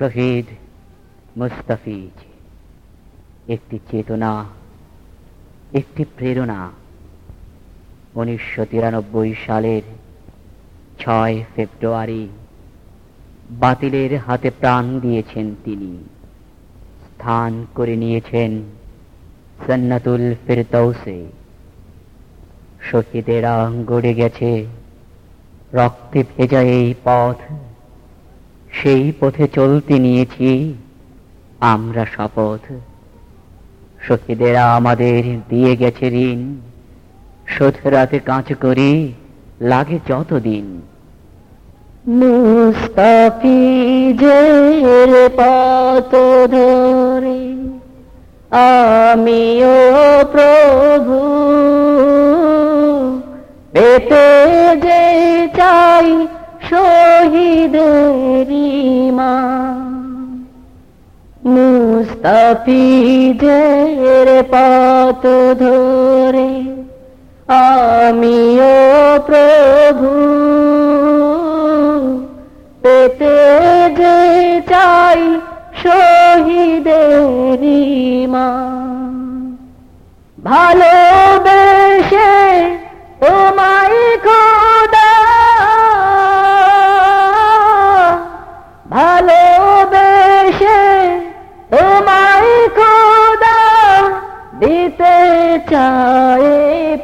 শহীদ মুস্তাফিজ। একটি চেতনা, একটি প্রেরণা। উনিশশো তিরানব্বই সালের ছয় ফেব্রুয়ারি বাতিলের হাতে প্রাণ দিয়েছেন তিনি। স্থান করে নিয়েছেন সন্নাতুল ফেরতৌসে শহীদেরা গড়ে গেছে রক্তে ভেজা এই পথ। সেই পথে চলতে নিয়েছি। আমরা শপথ। শহীদেরা আমাদের দিয়ে গেছে ঋণ। শোধ রাতে কাঁচ করি লাগে যতদিন। ধরে আমিও প্রভু। পেতে যে চাই শহীদেরি মুস্তাফিজের পথ ধরে আমিও প্রভু। পেতে যে চাই শহীদেরি ভালোবেসে তোমায় খোদা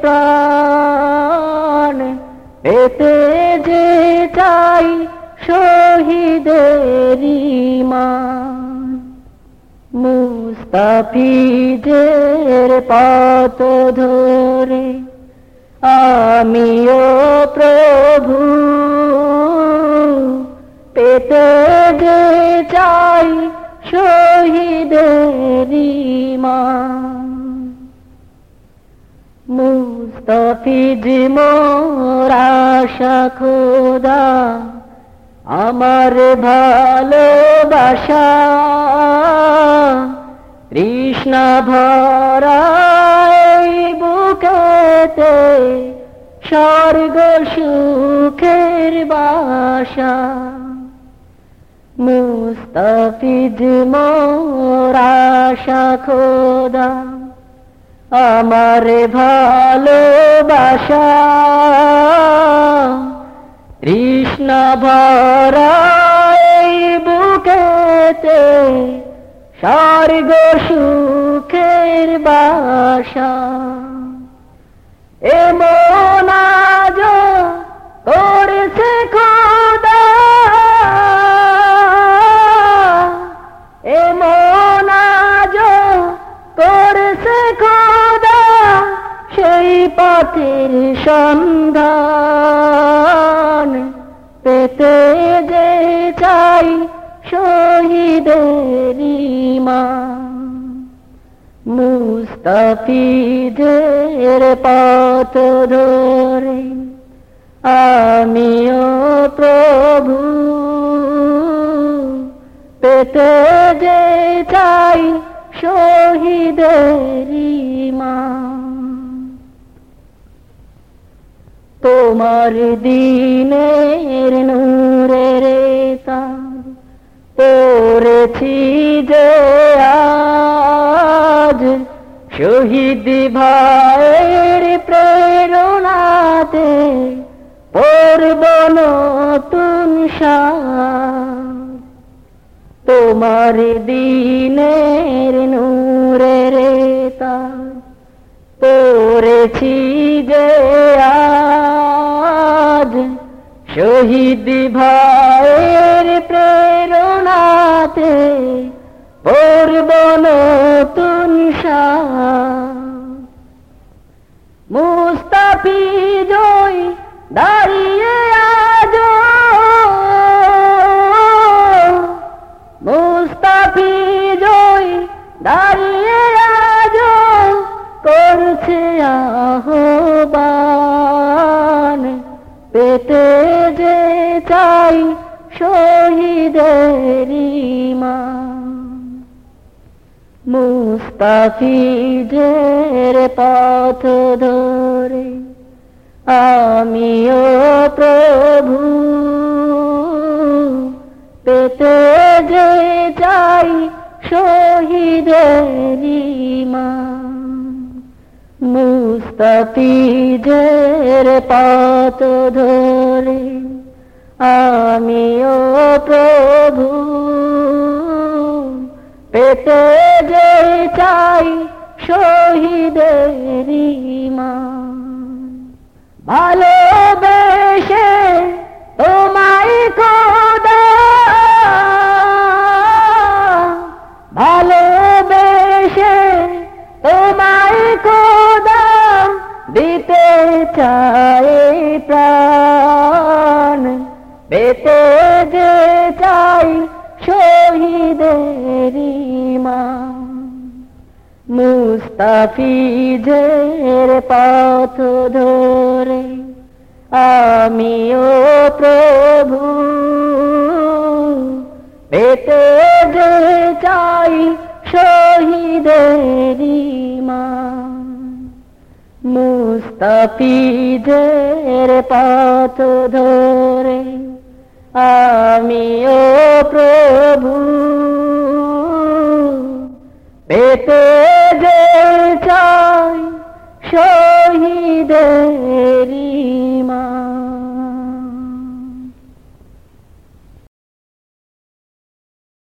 প্রাণ। পেতে যে চাই শহীদেরি মান। মুস্তাফিজের পথ ধরে আমিও প্রভু। পেতে যে চাই শহীদেরি মান। মুস্তাফিজ মোরাশা খোদা আমার ভালোবাসা। কৃষ্ণ ভরাই বুকেতে স্বর্গ সুখের বাসা। মুস্তাফিজ মোরাশা খোদা। আমার ভালোবাসা। কৃষ্ণ ভরাই বুকেতে স্বর্গ সুখের বাসা। এমন পথের সন্ধান পেতে যে চাই শহীদেরি মা মুস্তাফিদের পথ ধরে আমিও প্রভু পেতে যে চাই শহীদের মা তোমার দিনের নূরের তার পড়েছি যে আজ। শহীদ ভাইয়ের প্রেরণাতে পড়ব নতুন তোমার দিনের নূরের তার পড়েছি যে আজ শহীদ ভাইয়ের প্রেরণাতে পড়ব নতুন মুস্তাফি জয় দাঁড়িয়ে আজ মুস্তাফি জয় দাঁড়িয়ে আজ করছে আহ্বান। পেতে চাই শহীদেরি মা মুস্তাফিজের পথ ধরে আমিও প্রভু। পেতে যে চাই শহীদের ইমান মুস্তাফিজের পথ ধরে আমিও প্রভু পেতে যে চাই শহীদের মা ভালোবেসে তোমায় পেতে যে চাই শহীদের মুস্তাফিজের পথ ধরে আমিও প্রভু। পেতে যে চাই শহীদের মুস্তাফিজের পথ ধরে আমিও প্রভু। পেতে যে চাই ইমান